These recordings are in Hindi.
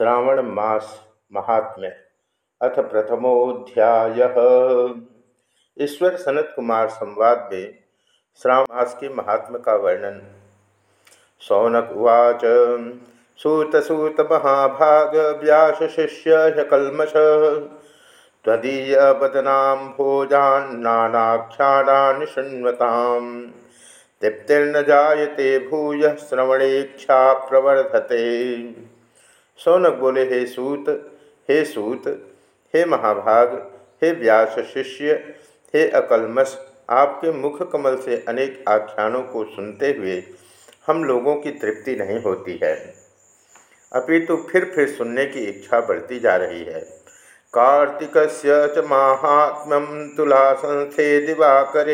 श्रावण मास महात्म्य। अथ प्रथमोध्याय। ईश्वर सनत कुमार संवाद में श्रावण मास के महात्म का वर्णन। सौनक उवाच, सूत सूत, महाभाग, व्यास, शिष्य कलमश तदीय बदनाम भोजान्नाख्याना शृण्वताम। तृप्तिर्न जायते भूय श्रवणेक्षा प्रवर्धते। सौनक बोले, हे सूत हे सूत, हे महाभाग, हे व्यास शिष्य, हे अकलमस, आपके मुख कमल से अनेक आख्यानों को सुनते हुए हम लोगों की तृप्ति नहीं होती है। अपितु तो फिर फिर सुनने की इच्छा बढ़ती जा रही है। कार्तिक च महात्म्यम तुला संस्थे दिवाकर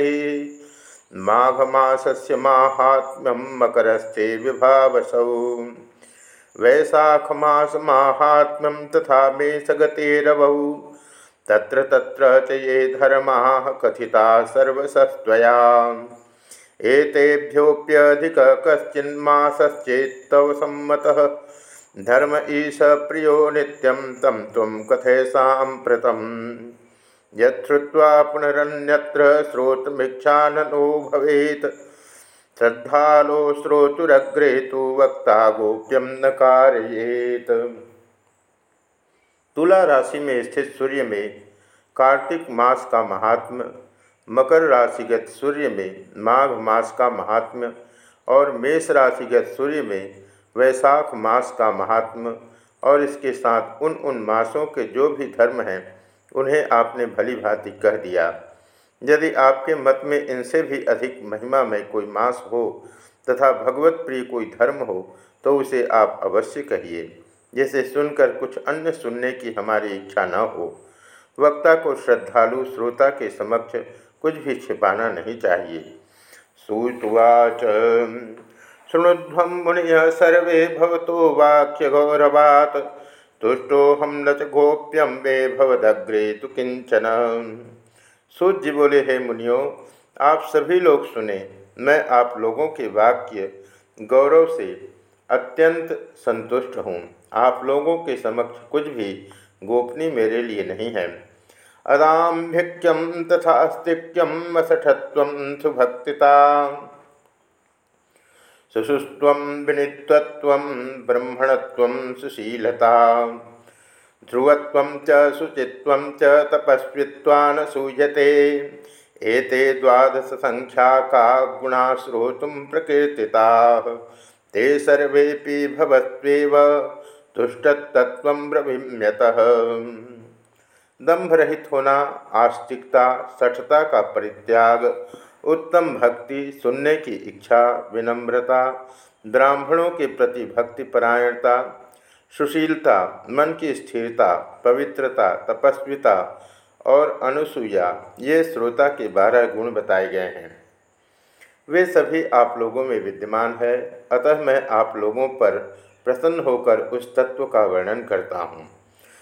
माघ मासस्य महात्म्यम मकरस्थे विभावसौ। वैशाखमास माहात्म्यम तथा मे सगतेरवौ। तत्र तत्र च ये धर्मा कथिता सर्वसस्त्वया। एतेभ्योऽप्यधिक कश्चिन्मासश्चेत्तव सम्मतः। धर्म ईश प्रियो नित्यं तं त्वं कथय साम्प्रतम् यत्वा पुनरन्यत्र श्रोतमीक्षाननो भवेत्। श्रद्धालो श्रोतुरग्रे तो वक्ता गोप्यम न कारयेत। तुला राशि में स्थित सूर्य में कार्तिक मास का महात्म मकर राशिगत सूर्य में माघ मास का महात्म्य और मेष राशिगत सूर्य में वैशाख मास का महात्म और इसके साथ उन उन मासों के जो भी धर्म हैं, उन्हें आपने भली भांति कह दिया। यदि आपके मत में इनसे भी अधिक महिमा में कोई मास हो तथा भगवत प्रिय कोई धर्म हो तो उसे आप अवश्य कहिए। जिसे सुनकर कुछ अन्य सुनने की हमारी इच्छा न हो। वक्ता को श्रद्धालु श्रोता के समक्ष कुछ भी छिपाना नहीं चाहिए। सूचुवाच शुणुध्वम मुनिय सर्वे भवतो वाक्य गौरवात तुष्टो हम न गोप्यम वे भवदग्रे तो किंचन सूर्य जी बोले, हे मुनियो, आप सभी लोग सुने, मैं आप लोगों के वाक्य गौरव से अत्यंत संतुष्ट हूँ। आप लोगों के समक्ष कुछ भी गोपनीय मेरे लिए नहीं है। अदाम्भिक्यम तथा अस्तिक्यम असठत्व सुभक्तिता। सुषुस्व विनित्व ब्रह्मणत्व सुशीलता। ध्रुवत्व च शुचित्व च तपस्वित्वान सूयते। एते द्वादश संख्याका गुणा श्रोतुं प्रकीर्तिता। ते सर्वेपि भवत्वेव तुष्टतत्व ब्रवीम्यतः। दंभ होना आस्तिकता, सठता का परित्याग, उत्तम भक्ति, सुनने की इच्छा, विनम्रता, ब्राह्मणों के प्रति भक्ति परायणता सुशीलता, मन की स्थिरता, पवित्रता, तपस्विता और अनुसूया ये श्रोता के बारह गुण बताए गए हैं। वे सभी आप लोगों में विद्यमान है, अतः मैं आप लोगों पर प्रसन्न होकर उस तत्व का वर्णन करता हूँ।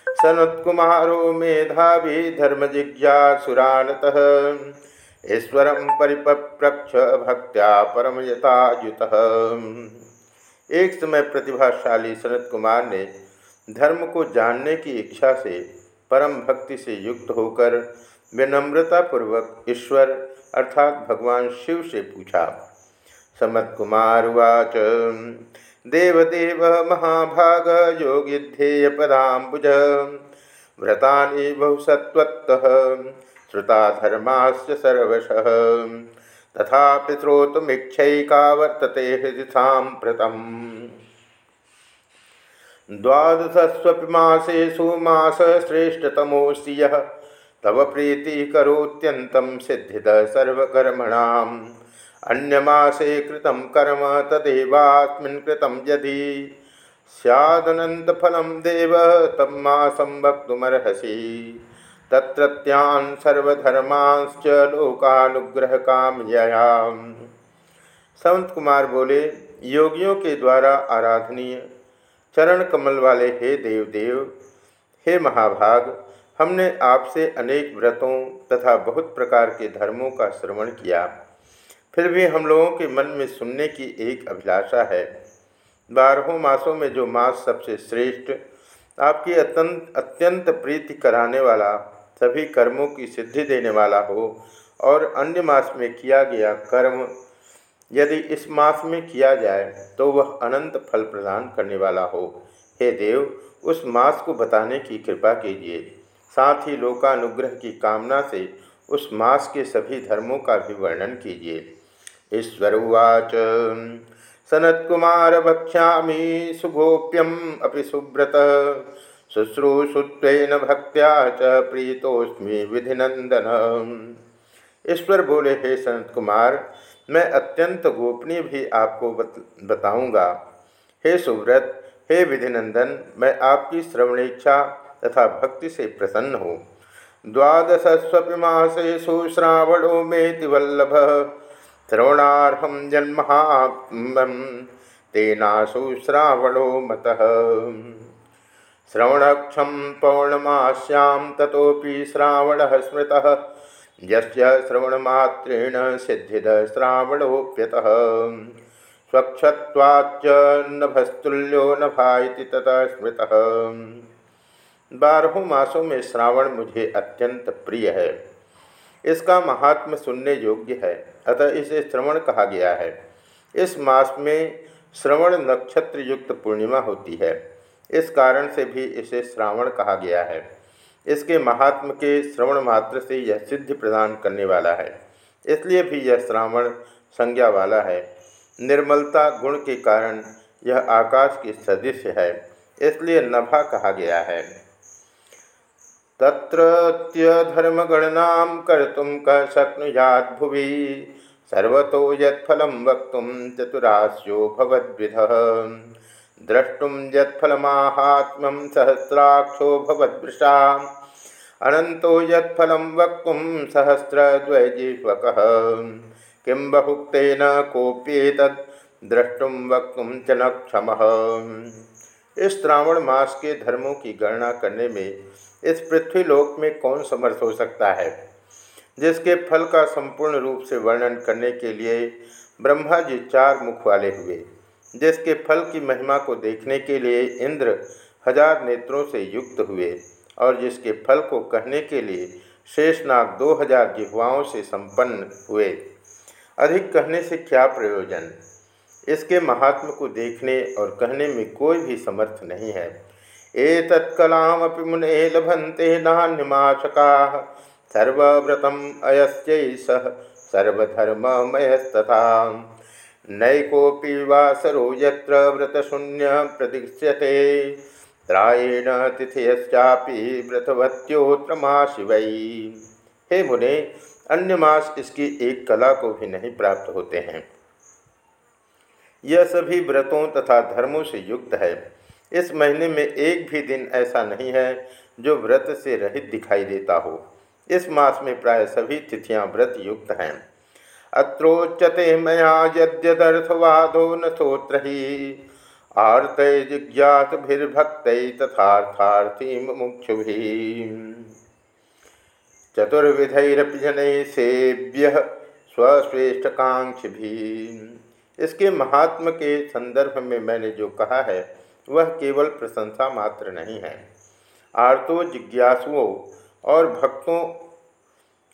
सनत्कुमारो मेधावी धर्म जिज्ञासुरानत, ईश्वर परिपप्रक्ष भक्त्या परमयतायुत एक समय प्रतिभाशाली सनत कुमार ने धर्म को जानने की इच्छा से परम भक्ति से युक्त होकर विनम्रतापूर्वक ईश्वर अर्थात भगवान शिव से पूछा समत कुमार वाच देवदेव महाभाग योगिध्येय पदाबुज व्रता बहुसत्वत श्रुता धर्माश्च सर्वश। तथा श्रोतमीक्षैका वर्तते हृदय साम्प्रतम्। द्वादशस्वपि मासेषु मास श्रेष्ठतमोऽसि यः, तव प्रीतिकरोत्यन्तं सिद्धितः सर्वकर्मणाम्। अन्यमासे कृतं कर्म तदेवास्मिन् कृतं यदि। स्यादनन्तफलं देव, तं मासं वक्तुमर्हसि। तत्रत्यान सर्वधर्मांश्च लोकानुग्रह कामयाम संत कुमार बोले, योगियों के द्वारा आराधनीय, चरण कमल वाले हे देव देव हे महाभाग, हमने आपसे अनेक व्रतों तथा बहुत प्रकार के धर्मों का श्रवण किया। फिर भी हम लोगों के मन में सुनने की एक अभिलाषा है। बारहों मासों में जो मास सबसे श्रेष्ठ, आपकी अत्यंत अत्यंत प्रीति कराने वाला सभी कर्मों की सिद्धि देने वाला हो और अन्य मास में किया गया कर्म यदि इस मास में किया जाए तो वह अनंत फल प्रदान करने वाला हो। हे देव, उस मास को बताने की कृपा कीजिए। साथ ही लोकानुग्रह की कामना से उस मास के सभी धर्मों का भी वर्णन कीजिए। ईश्वर उवाच। सनत्कुमार भक्षा सुगोप्यम अपि सुव्रत। शुश्रूषुत्वेन भक्त्या च प्रीतोस्मी विधिनंदन ईश्वर बोले हे सनत कुमार मैं अत्यंत गोपनीय भी आपको बत, बताऊँगा। हे सुव्रत हे विधिनंदन मैं आपकी श्रवणेच्छा तथा भक्ति से प्रसन्न हूँ। द्वादशस्वपि मासेषु श्रावणो मेति वल्लभ। श्रवणार्हम जन्महात्म तेनासु श्रावणो मत। श्रवणक्षम पौर्णमास्यां तथोपि श्रावण स्मृत, यस्य श्रवणमात्रेण सिद्धिद श्रावणोप्यतः स्वच्छत्वाच्च नभस्तुल्यो नभा ततः स्मृतः। बारहों मासों में श्रावण मुझे अत्यंत प्रिय है। इसका महात्म सुनने योग्य है, अतः इसे श्रवण कहा गया है। इस मास में श्रवण नक्षत्र युक्त पूर्णिमा होती है। इस कारण से भी इसे श्रावण कहा गया है। इसके महात्म के श्रवण मात्र से यह सिद्धि प्रदान करने वाला है। इसलिए भी यह श्रावण संज्ञा वाला है। निर्मलता गुण के कारण यह आकाश की सदृश है। इसलिए नभा कहा गया है। तत्रत्यधर्मगणना कर्तुं क शक्नुयाद्भुवि सर्वतो यत्फलं वक्तुं चतुरास्यो भवद्विधः द्रष्टुं यत्फलमाहात्म्यं सहस्राक्षो भवद्वृषा अनन्तो यत्फलं वक्तुं सहस्रद्वैजीष्वकः। किं बहुक्तेन कोप्येतद् द्रष्टुं वक्तुं च न क्षमः। इस श्रावण मास के धर्मों की गणना करने में इस पृथ्वी लोक में कौन समर्थ हो सकता है? जिसके फल का संपूर्ण रूप से वर्णन करने के लिए ब्रह्मा जी चार मुख वाले हुए। जिसके फल की महिमा को देखने के लिए इंद्र हज़ार नेत्रों से युक्त हुए और जिसके फल को कहने के लिए शेषनाग दो हज़ार जिह्वाओं से संपन्न हुए। अधिक कहने से क्या प्रयोजन? इसके महात्म को देखने और कहने में कोई भी समर्थ नहीं है। एतत्कलामपि मुने लभंते नान्यमाशका। सर्वव्रतम अयस्यैष। सर्वधर्ममयस्तथा। नैकोपि वासरो यत्र व्रतशून्य प्रदीक्ष्यते त्रायेण तिथयश्चापि व्रतवत्योत्रमा हे मुने, अन्य मास इसकी एक कला को भी नहीं प्राप्त होते हैं। यह सभी व्रतों तथा धर्मों से युक्त है। इस महीने में एक भी दिन ऐसा नहीं है जो व्रत से रहित दिखाई देता हो। इस मास में प्राय सभी तिथियाँ व्रत युक्त हैं। अत्रोच्यते मया यद्यदर्थवादो न सोत्र ही आर्त जिज्ञासभिर्भक्त तथार्थार्थी मुमुक्षु चतुर्विधरपि जन सेव्य स्वश्रेष्ठकांक्ष भी इसके महात्म के संदर्भ में मैंने जो कहा है, वह केवल प्रशंसा मात्र नहीं है। आर्तो जिज्ञासुओं और भक्तों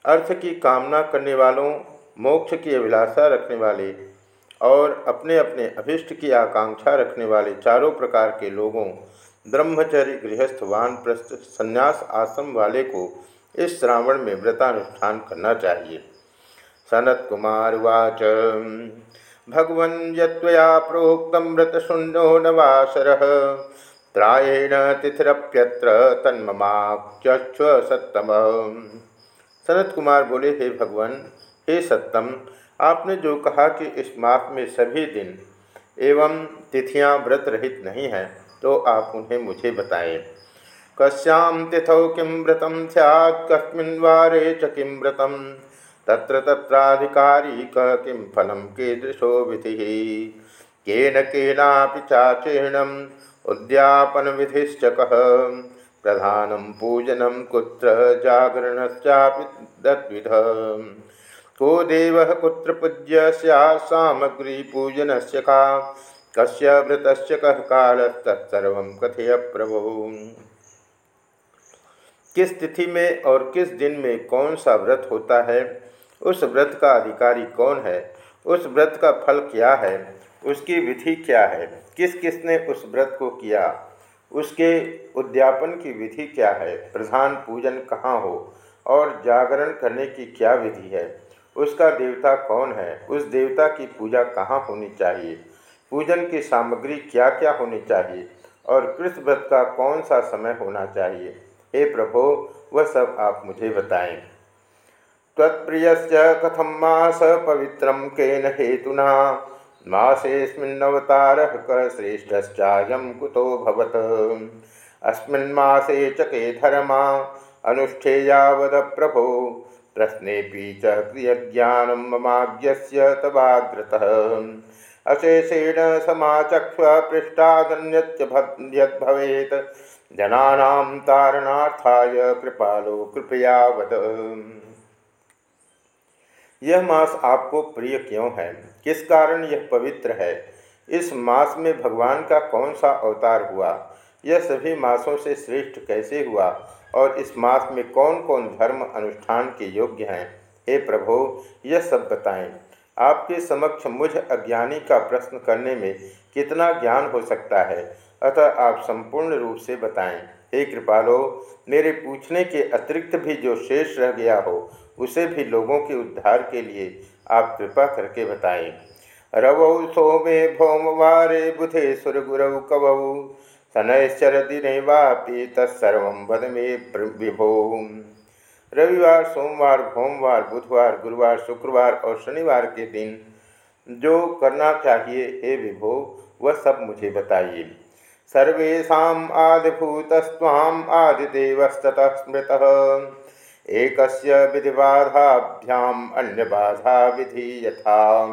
अर्थ की कामना करने वालों मोक्ष की अभिलाषा रखने वाले और अपने अपने अभिष्ट की आकांक्षा रखने वाले चारों प्रकार के लोगों, ब्रह्मचर्य गृहस्थ, वानप्रस्थ, संन्यास आश्रम वाले को इस श्रावण में व्रतानुष्ठान करना चाहिए। सनत कुमार वाच भगवन यया प्रोक्त व्रतशून्यो नवासर त्राएण तिथिरप्यत्र तन्ममाक्ष सत्तम। सनत कुमार बोले, हे भगवान हे सत्तम आपने जो कहा कि इस मास में सभी दिन एवं तिथियाँ व्रत रहित नहीं हैं तो आप उन्हें मुझे बताएँ। कश्याम तिथौ किं व्रतम सैत् कस्मिन् वारे च किं व्रतम तत्र तत्राधिकारी किं फलं कीदृशो विधि? केन केनापि चाचीर्णम्, उद्यापनविधिश्च कः? प्रधानं पूजनं कुत्र जागरणश्चापि तद्विध को देव कुत्र पूज्य सामग्री पूजन से का, कस्य व्रत कह काल तत्सर्व कथय प्रभु। किस तिथि में और किस दिन में कौन सा व्रत होता है, उस व्रत का अधिकारी कौन है, उस व्रत का फल क्या है, उसकी विधि क्या है, किस किसने उस व्रत को किया, उसके उद्यापन की विधि क्या है, प्रधान पूजन कहाँ हो, और जागरण करने की क्या विधि है उसका देवता कौन है? उस देवता की पूजा कहाँ होनी चाहिए? पूजन की सामग्री क्या क्या होनी चाहिए? और कृष्ण व्रत का कौन सा समय होना चाहिए? हे प्रभो, वह सब आप मुझे बताएँ। तत्प्रिय कथम मास पवित्र केन हेतुना? मासेस्मिन्नवतार क श्रेष्ठश्चायं कुतो भवत। अस्मिन्मासे च के धर्मा अनुष्ठेयावद प्रभो। प्रश्ने च क्रियज्ञानं ममाज्ञस्य तवाग्रतः। अशेषेण समाचक्ष्व पृष्ठादन्यच्च यद्भवेत् जनानां तारणार्थाय कृपालो कृपया वद यह मास आपको प्रिय क्यों है? किस कारण यह पवित्र है? इस मास में भगवान का कौन सा अवतार हुआ? यह सभी मासों से श्रेष्ठ कैसे हुआ? और इस मास में कौन कौन धर्म अनुष्ठान के योग्य हैं? हे प्रभो, यह सब बताएँ। आपके समक्ष मुझ अज्ञानी का प्रश्न करने में कितना ज्ञान हो सकता है? अतः आप संपूर्ण रूप से बताएँ। हे कृपालो, मेरे पूछने के अतिरिक्त भी जो शेष रह गया हो, उसे भी लोगों के उद्धार के लिए आप कृपा करके बताएँ। रवौ सोमे भौमवारे बुधे सुरगुरौ कवौ। शनैश्चर दिने वापी तत्सर्व वद मे विभो रविवार, सोमवार भोमवार बुधवार, गुरुवार, शुक्रवार और शनिवार के दिन जो करना चाहिए, हे विभो, वह सब मुझे बताइए। सर्वेशा आदिभूतस्वाम आदिदेवस्ततः स्मृत। एक विधिबाधाभ्याम अन्य बाधा विधि यथा।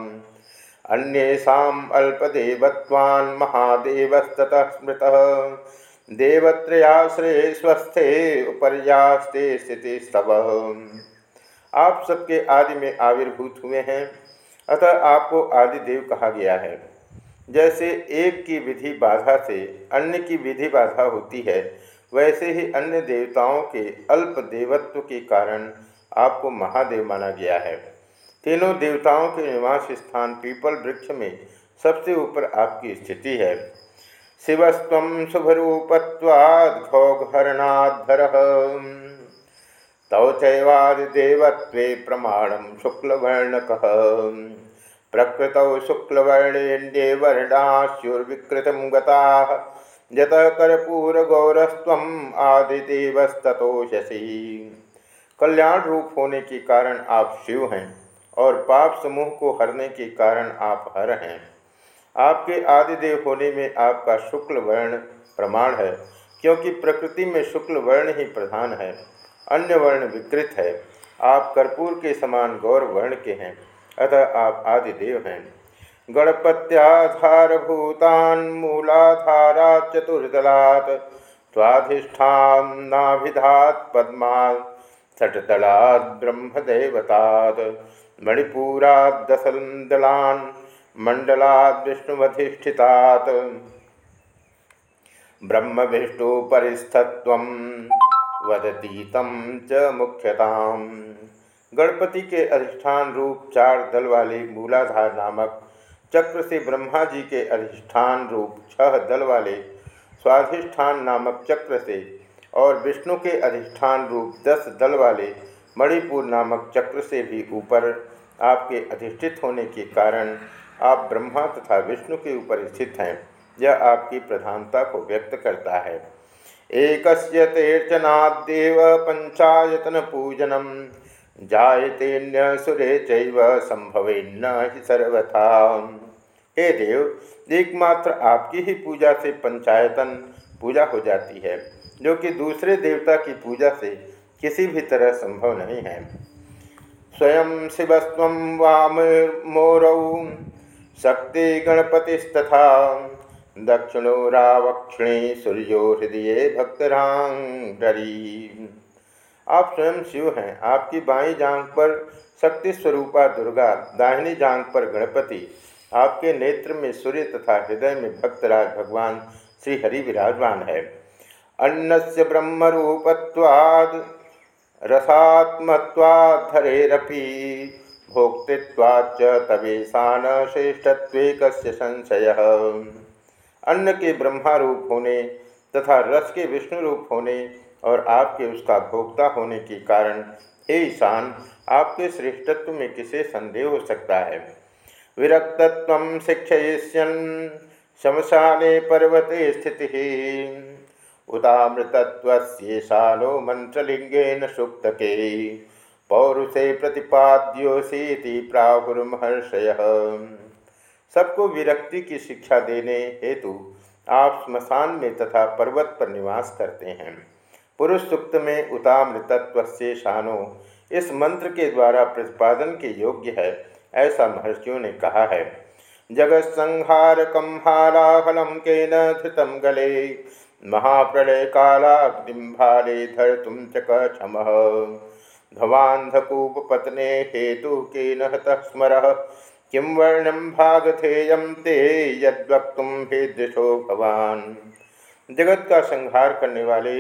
अन्येषाम् अल्पदेवत्वान् महादेवस्ततः स्मृतः। देवत्रयाश्रये स्वस्थे उपर्यास्ते स्थिति स्तव आप सबके आदि में आविर्भूत हुए हैं। अतः आपको आदि देव कहा गया है। जैसे एक की विधि बाधा से अन्य की विधि बाधा होती है, वैसे ही अन्य देवताओं के अल्प देवत्व के कारण आपको महादेव माना गया है। तीनों देवताओं के निवास स्थान पीपल वृक्ष में सबसे ऊपर आपकी स्थिति है। शिवस्व शुभरूपत्वाद घौघरणाधर तौ चैवादिदेवत्वे प्रमाणम शुक्लवर्णक। प्रकृत शुक्लवर्णेन्द्ये वर्णास्युर्विकृतं गताः। यतः कर्पूरगौरस्त्वम् आदिदेवस्ततोषसी। कल्याण रूप होने के कारण आप शिव हैं। और पाप समूह को हरने के कारण आप हर हैं। आपके आदिदेव होने में आपका शुक्ल वर्ण प्रमाण है, क्योंकि प्रकृति में शुक्ल वर्ण ही प्रधान है, अन्य वर्ण विकृत है। आप कर्पूर के समान गौर वर्ण के हैं, अतः आप आदिदेव हैं। गणपत्याधारभूतान मूलाधारा चतुर्दलात् स्वाधिष्ठानाभिधात पद्मा षटदलात् ब्रह्मदेवतात् दशदलान् मण्डलात् विष्णुवधिष्ठितात् ब्रह्मविष्णुपरिस्थत्वं वदतीतं च मुख्यताम्। गणपति के अधिष्ठान रूप चार दल वाले मूलाधार नामक चक्र से ब्रह्मा जी के अधिष्ठान रूप छह दल वाले स्वाधिष्ठान नामक चक्र से और विष्णु के अधिष्ठान रूप दस दल वाले मणिपुर नामक चक्र से भी ऊपर आपके अधिष्ठित होने के कारण आप ब्रह्मा तथा विष्णु के ऊपर स्थित हैं। यह आपकी प्रधानता को व्यक्त करता है। एक तेर्चनादेव पंचायतन पूजनम, जायते न सुरे चैव न ही सर्वथा। हे देव, एकमात्र आपकी ही पूजा से पंचायतन पूजा हो जाती है, जो कि दूसरे देवता की पूजा से किसी भी तरह संभव नहीं है। स्वयं शिवस्व वाम मोरौ शक्ति गणपतिस्तथा, दक्षिणो रावक्षिणी सूर्यो हृदय भक्तरांगरी। आप स्वयं शिव हैं, आपकी बाई जांग पर शक्ति स्वरूपा दुर्गा, दाहिनी जांग पर गणपति, आपके नेत्र में सूर्य तथा हृदय में भक्तराज भगवान श्री हरि विराजमान है। अन्न से ब्रह्मरूपत्वाद रसात्मत्वाधरेरपि भोक्तृत्वाच तवेशान कस्य संशय। अन्न के ब्रह्मा रूप होने तथा रस के विष्णु रूप होने और आपके उसका भोक्ता होने के कारण हे ईशान, आपके श्रेष्ठत्व में किसे संदेह हो सकता है? विरक्तत्व शिक्षयिष्यन शमशाने पर्वते स्थिति। उदामृतत्वशेषालो मंत्रलिंगेन सुप्तके। पौरुषे प्रतिपाद्योसीति प्राहुर्महर्षय सबको विरक्ति की शिक्षा देने हेतु आप स्मशान में तथा पर्वत पर निवास करते हैं। पुरुष सुक्त में उतामृतत्व से शानो इस मंत्र के द्वारा प्रतिपादन के योग्य है, ऐसा महर्षियों ने कहा है। जगत संहार हालाहलम के न धृतम गले। महाप्रलय कालाग्निम्भाले धर तुम चक क्षम धवांधकूप पत्ने हेतु स्मर? किं वर्णम भागथेयम ते यद्वक्त भेदृशो भवान? जगत का संहार करने वाले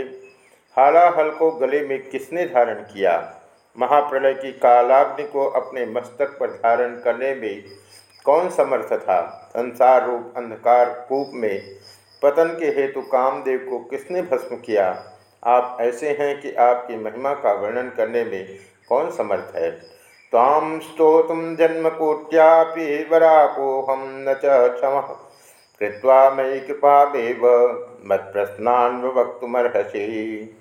हालाहल को गले में किसने धारण किया? महाप्रलय की कालाग्नि को अपने मस्तक पर धारण करने में कौन समर्थ था? संसार रूप अंधकार कूप में पतन के हेतु कामदेव को किसने भस्म किया? आप ऐसे हैं कि आपकी महिमा का वर्णन करने में कौन समर्थ है? तां स्तोतुं जन्मकोट्यापि वराकोऽहं न च क्षमः। कृत्वा मयि कृपामेव मत्प्रश्नान् वक्तुमर्हसि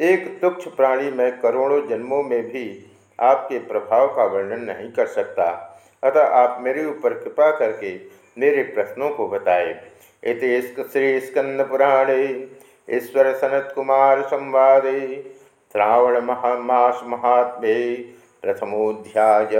एक तुक्ष प्राणी मैं करोड़ों जन्मों में भी आपके प्रभाव का वर्णन नहीं कर सकता। अतः आप मेरे ऊपर कृपा करके मेरे प्रश्नों को बताए। इति श्री स्कंदपुराणे ईश्वर सनत कुमार संवादे श्रावण महामास महात्मे प्रथमोध्याय